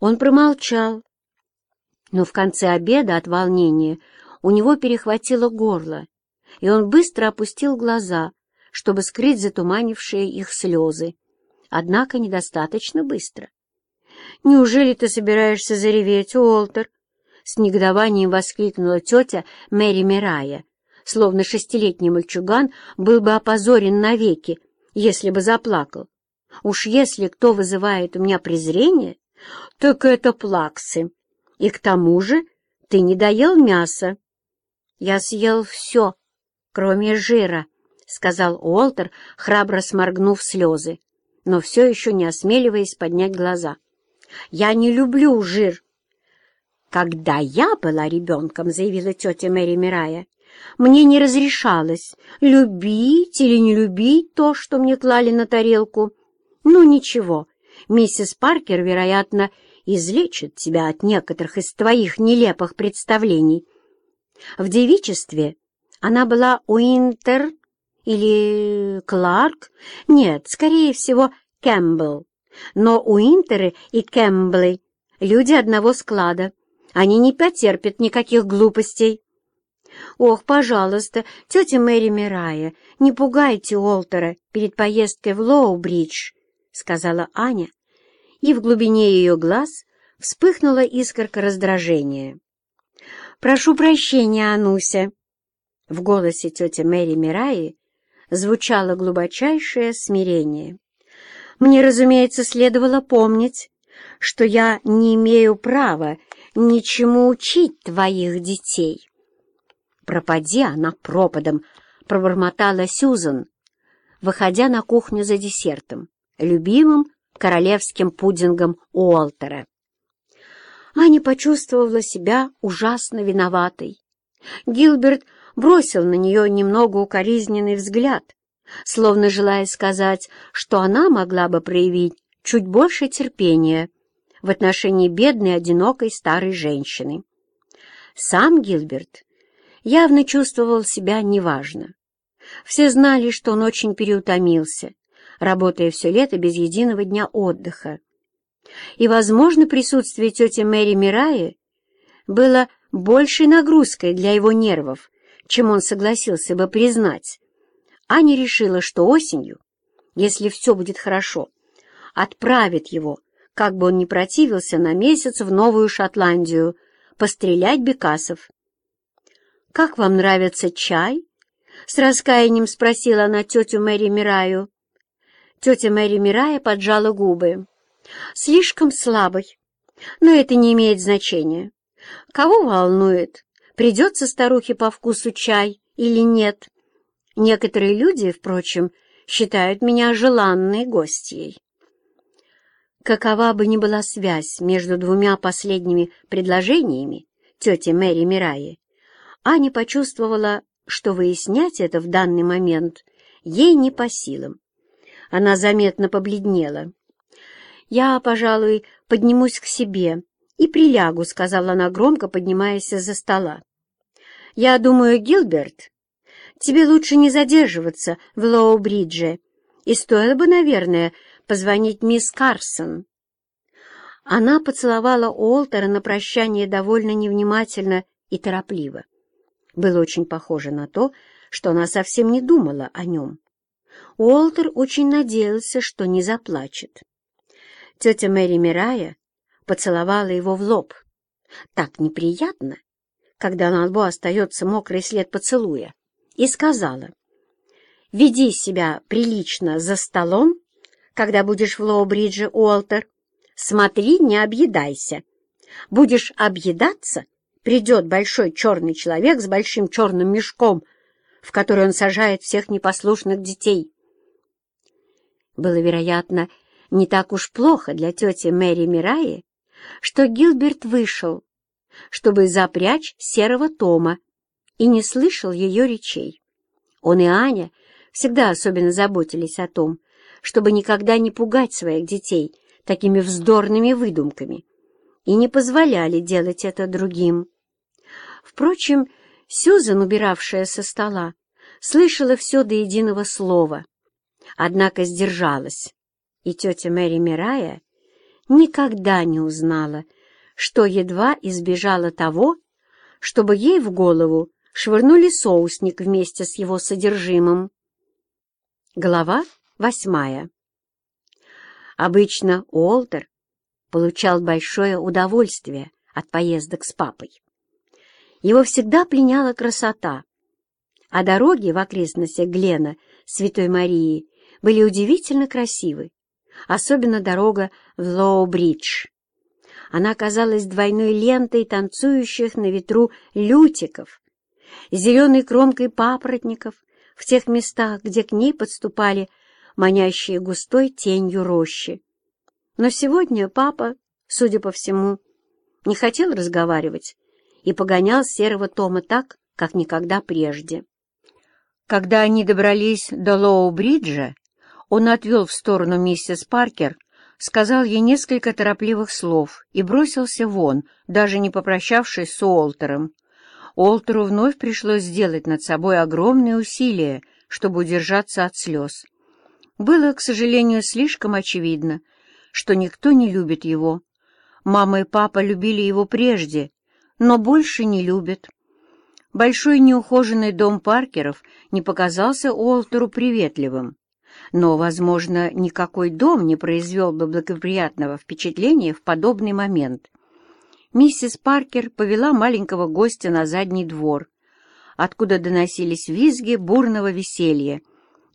Он промолчал, но в конце обеда от волнения у него перехватило горло, и он быстро опустил глаза, чтобы скрыть затуманившие их слезы. Однако недостаточно быстро. «Неужели ты собираешься зареветь, Уолтер?» С негодованием воскликнула тетя Мэри Мирая, словно шестилетний мальчуган был бы опозорен навеки, если бы заплакал. Уж если кто вызывает у меня презрение, так это плаксы. И к тому же ты не доел мяса. Я съел все, кроме жира, — сказал Уолтер, храбро сморгнув слезы, но все еще не осмеливаясь поднять глаза. Я не люблю жир. Когда я была ребенком, — заявила тетя Мэри Мирая, — мне не разрешалось любить или не любить то, что мне клали на тарелку. Ну, ничего, миссис Паркер, вероятно, излечит тебя от некоторых из твоих нелепых представлений. В девичестве она была Уинтер или Кларк? Нет, скорее всего, Кэмпбелл. Но Уинтеры и Кэмпбеллы — люди одного склада. Они не потерпят никаких глупостей. «Ох, пожалуйста, тетя Мэри Мирая, не пугайте Уолтера перед поездкой в Лоу-Бридж», — сказала Аня, и в глубине ее глаз вспыхнула искорка раздражения. «Прошу прощения, Ануся!» В голосе тети Мэри Мираи звучало глубочайшее смирение. «Мне, разумеется, следовало помнить, что я не имею права ничему учить твоих детей». «Пропади она пропадом!» — пробормотала Сюзан, выходя на кухню за десертом, любимым королевским пудингом Уолтера. Аня почувствовала себя ужасно виноватой. Гилберт бросил на нее немного укоризненный взгляд, словно желая сказать, что она могла бы проявить чуть больше терпения в отношении бедной, одинокой старой женщины. Сам Гилберт явно чувствовал себя неважно. Все знали, что он очень переутомился, работая все лето без единого дня отдыха. И, возможно, присутствие тети Мэри Мираи было большей нагрузкой для его нервов, чем он согласился бы признать. Аня решила, что осенью, если все будет хорошо, отправит его, как бы он ни противился, на месяц в Новую Шотландию, пострелять бекасов. «Как вам нравится чай?» — с раскаянием спросила она тетю Мэри Мираю. Тетя Мэри Мирая поджала губы. «Слишком слабый. Но это не имеет значения. Кого волнует, придется старухе по вкусу чай или нет? Некоторые люди, впрочем, считают меня желанной гостьей». Какова бы ни была связь между двумя последними предложениями тети Мэри Мираи, Аня почувствовала, что выяснять это в данный момент ей не по силам. Она заметно побледнела. «Я, пожалуй, поднимусь к себе и прилягу», — сказала она громко, поднимаясь из-за стола. «Я думаю, Гилберт, тебе лучше не задерживаться в Лоу-Бридже, и стоило бы, наверное, позвонить мисс Карсон». Она поцеловала Уолтера на прощание довольно невнимательно и торопливо. Было очень похоже на то, что она совсем не думала о нем. Уолтер очень надеялся, что не заплачет. Тетя Мэри Мирая поцеловала его в лоб. Так неприятно, когда на лбу остается мокрый след поцелуя, и сказала, «Веди себя прилично за столом, когда будешь в Лоу-Бридже, Уолтер. Смотри, не объедайся. Будешь объедаться — придет большой черный человек с большим черным мешком, в который он сажает всех непослушных детей. Было, вероятно, не так уж плохо для тети Мэри Мираи, что Гилберт вышел, чтобы запрячь серого Тома, и не слышал ее речей. Он и Аня всегда особенно заботились о том, чтобы никогда не пугать своих детей такими вздорными выдумками, и не позволяли делать это другим. Впрочем, Сюзан, убиравшая со стола, слышала все до единого слова, однако сдержалась, и тетя Мэри Мирая никогда не узнала, что едва избежала того, чтобы ей в голову швырнули соусник вместе с его содержимым. Глава восьмая Обычно Уолтер получал большое удовольствие от поездок с папой. Его всегда пленяла красота, а дороги в окрестностях Глена, Святой Марии, были удивительно красивы, особенно дорога в Лоу-Бридж. Она казалась двойной лентой танцующих на ветру лютиков, зеленой кромкой папоротников в тех местах, где к ней подступали манящие густой тенью рощи. Но сегодня папа, судя по всему, не хотел разговаривать и погонял серого Тома так, как никогда прежде. Когда они добрались до Лоу-Бриджа, он отвел в сторону миссис Паркер, сказал ей несколько торопливых слов и бросился вон, даже не попрощавшись с Уолтером. Уолтеру вновь пришлось сделать над собой огромные усилия, чтобы удержаться от слез. Было, к сожалению, слишком очевидно, что никто не любит его. Мама и папа любили его прежде, но больше не любят. Большой неухоженный дом Паркеров не показался Уолтеру приветливым. Но, возможно, никакой дом не произвел бы благоприятного впечатления в подобный момент. Миссис Паркер повела маленького гостя на задний двор, откуда доносились визги бурного веселья,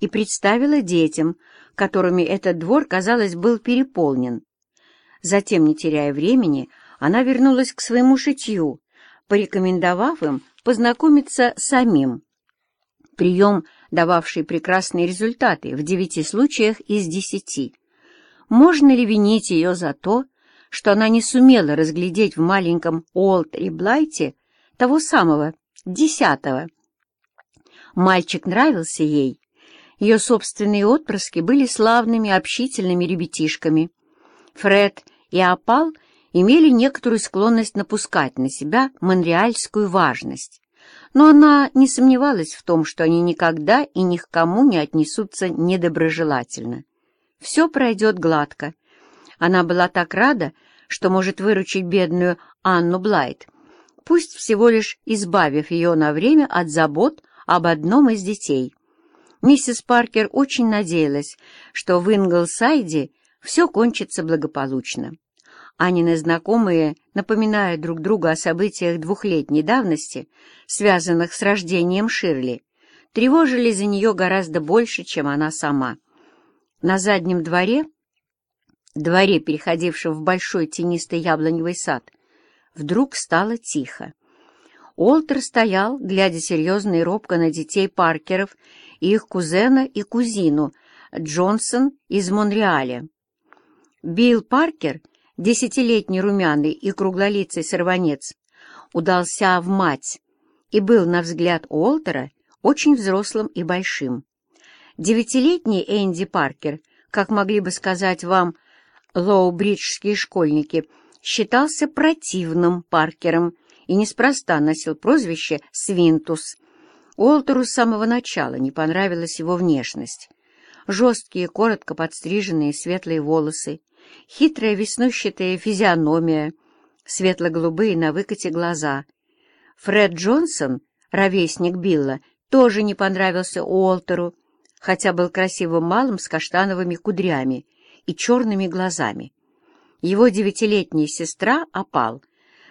и представила детям, которыми этот двор, казалось, был переполнен. Затем, не теряя времени, она вернулась к своему шитью, порекомендовав им познакомиться самим. Прием, дававший прекрасные результаты в девяти случаях из десяти. Можно ли винить ее за то, что она не сумела разглядеть в маленьком Уолт и Блайте того самого, десятого? Мальчик нравился ей, ее собственные отпрыски были славными, общительными ребятишками. Фред и Апал имели некоторую склонность напускать на себя монреальскую важность, но она не сомневалась в том, что они никогда и ни к кому не отнесутся недоброжелательно. Все пройдет гладко. Она была так рада, что может выручить бедную Анну Блайт, пусть всего лишь избавив ее на время от забот об одном из детей. Миссис Паркер очень надеялась, что в Инглсайде все кончится благополучно. Анины знакомые, напоминая друг другу о событиях двухлетней давности, связанных с рождением Ширли, тревожили за нее гораздо больше, чем она сама. На заднем дворе, дворе, переходившем в большой тенистый яблоневый сад, вдруг стало тихо. Олтер стоял, глядя серьезно и робко на детей Паркеров и их кузена и кузину, Джонсон из Монреаля. Билл Паркер, десятилетний румяный и круглолицый сорванец, удался в мать и был, на взгляд Уолтера, очень взрослым и большим. Девятилетний Энди Паркер, как могли бы сказать вам лоу-бриджские школьники, считался противным Паркером и неспроста носил прозвище «Свинтус», Уолтеру с самого начала не понравилась его внешность. Жесткие, коротко подстриженные светлые волосы, хитрая веснущатая физиономия, светло-голубые на выкате глаза. Фред Джонсон, ровесник Билла, тоже не понравился Уолтеру, хотя был красивым малым с каштановыми кудрями и черными глазами. Его девятилетняя сестра опал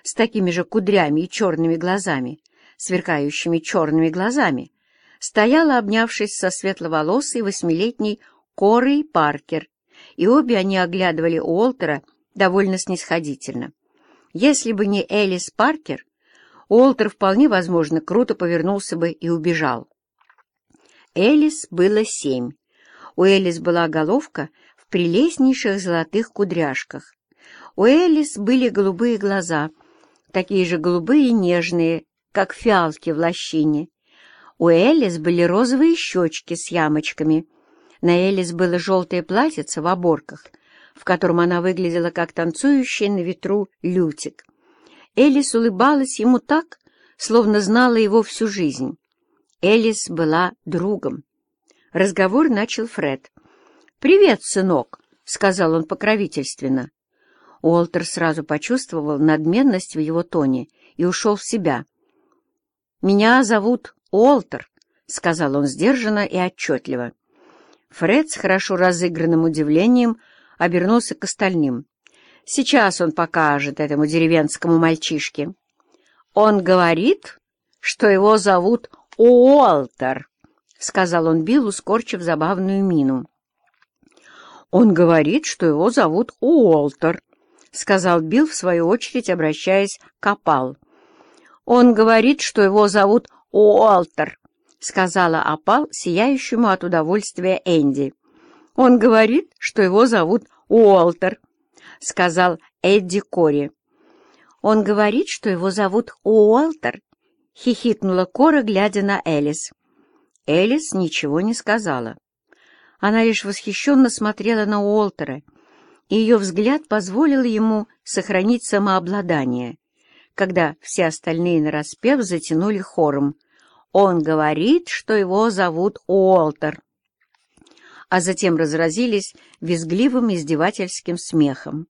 с такими же кудрями и черными глазами, сверкающими черными глазами, стояла, обнявшись со светловолосой восьмилетней Корой Паркер, и обе они оглядывали Уолтера довольно снисходительно. Если бы не Элис Паркер, Уолтер вполне возможно круто повернулся бы и убежал. Элис было семь. У Элис была головка в прелестнейших золотых кудряшках. У Элис были голубые глаза, такие же голубые и нежные, как фиалки в лощине. У Элис были розовые щечки с ямочками. На Элис было желтое платьице в оборках, в котором она выглядела как танцующая на ветру лютик. Элис улыбалась ему так, словно знала его всю жизнь. Элис была другом. Разговор начал Фред. «Привет, сынок», — сказал он покровительственно. Уолтер сразу почувствовал надменность в его тоне и ушел в себя. «Меня зовут Уолтер», — сказал он сдержанно и отчетливо. Фред с хорошо разыгранным удивлением обернулся к остальным. «Сейчас он покажет этому деревенскому мальчишке. Он говорит, что его зовут Уолтер», — сказал он Биллу, скорчив забавную мину. «Он говорит, что его зовут Уолтер», — сказал Билл, в свою очередь, обращаясь к Апал. «Он говорит, что его зовут Уолтер», — сказала Апал, сияющему от удовольствия Энди. «Он говорит, что его зовут Уолтер», — сказал Эдди Кори. «Он говорит, что его зовут Уолтер», — хихикнула Кора, глядя на Элис. Элис ничего не сказала. Она лишь восхищенно смотрела на Уолтера, и ее взгляд позволил ему сохранить самообладание, когда все остальные нараспев затянули хором. «Он говорит, что его зовут Уолтер», а затем разразились визгливым издевательским смехом.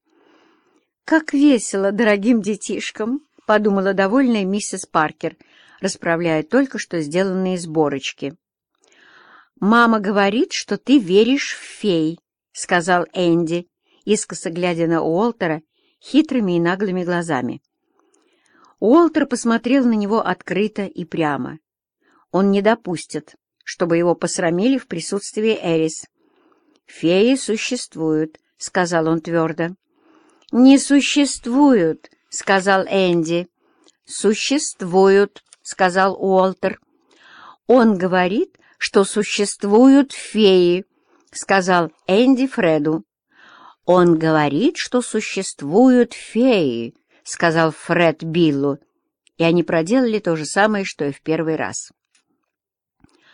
«Как весело дорогим детишкам!» — подумала довольная миссис Паркер, расправляя только что сделанные сборочки. «Мама говорит, что ты веришь в фей», — сказал Энди, искоса глядя на Уолтера хитрыми и наглыми глазами. Уолтер посмотрел на него открыто и прямо. Он не допустит, чтобы его посрамили в присутствии Эрис. «Феи существуют», — сказал он твердо. «Не существуют», — сказал Энди. «Существуют», — сказал Уолтер. «Он говорит, что существуют феи», — сказал Энди Фреду. «Он говорит, что существуют феи», — сказал Фред Биллу, и они проделали то же самое, что и в первый раз.